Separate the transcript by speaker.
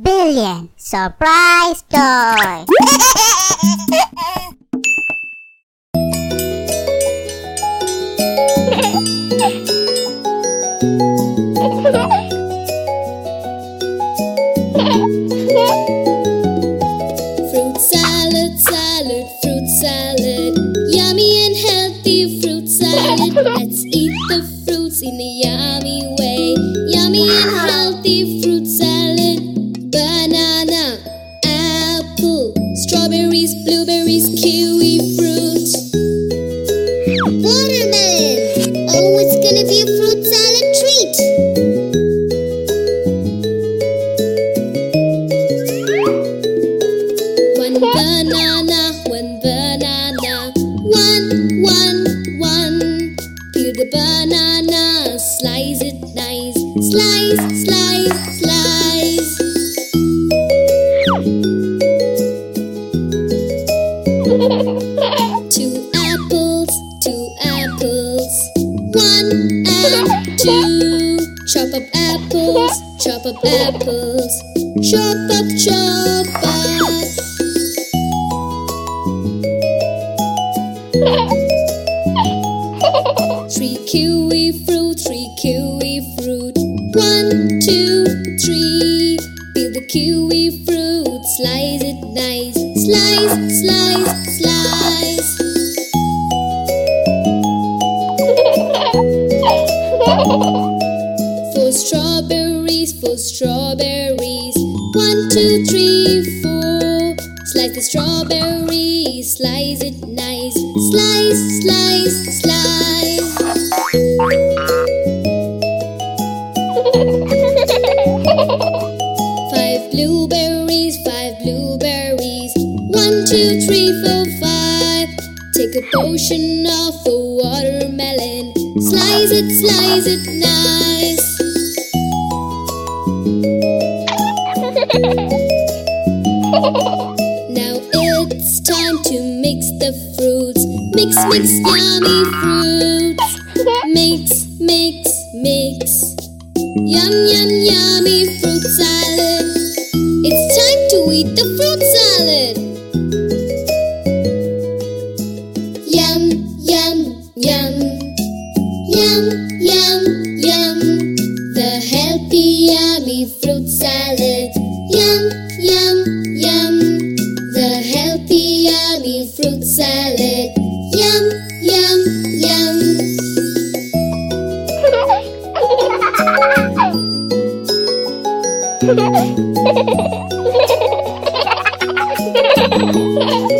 Speaker 1: billion surprise toy.
Speaker 2: Fruit salad, salad, fruit salad. Yummy and healthy fruit salad. Let's eat strawberries, blueberries, kiwi fruit. Watermelon. Oh, it's gonna be a fruit salad treat. One banana, one banana, one, one, one. Peel the banana, slice it nice, slice, slice, slice. Two apples, two apples, one two. Chop up apples, chop up apples, chop up, chop up. Three kiwi fruit, three kiwi fruit. One, two, three. Peel the kiwi fruit, slice it nice. Slice, slice, slice. Four strawberries, four strawberries. One, two, three, four. Slice the strawberries, slice it nice. Slice, slice, slice. One, two, three, four, five. Take a portion of a watermelon. Slice it, slice it nice. Now it's time to mix the fruits. Mix, mix, yummy fruits. Mix, mix, mix. Yum, yum, yummy fruit salad. It's time to eat the fruit salad. Yum. Yum, yum, yum. The healthy, yummy fruit salad. Yum, yum, yum. The healthy, yummy fruit salad. Yum, yum, yum.
Speaker 1: Ha!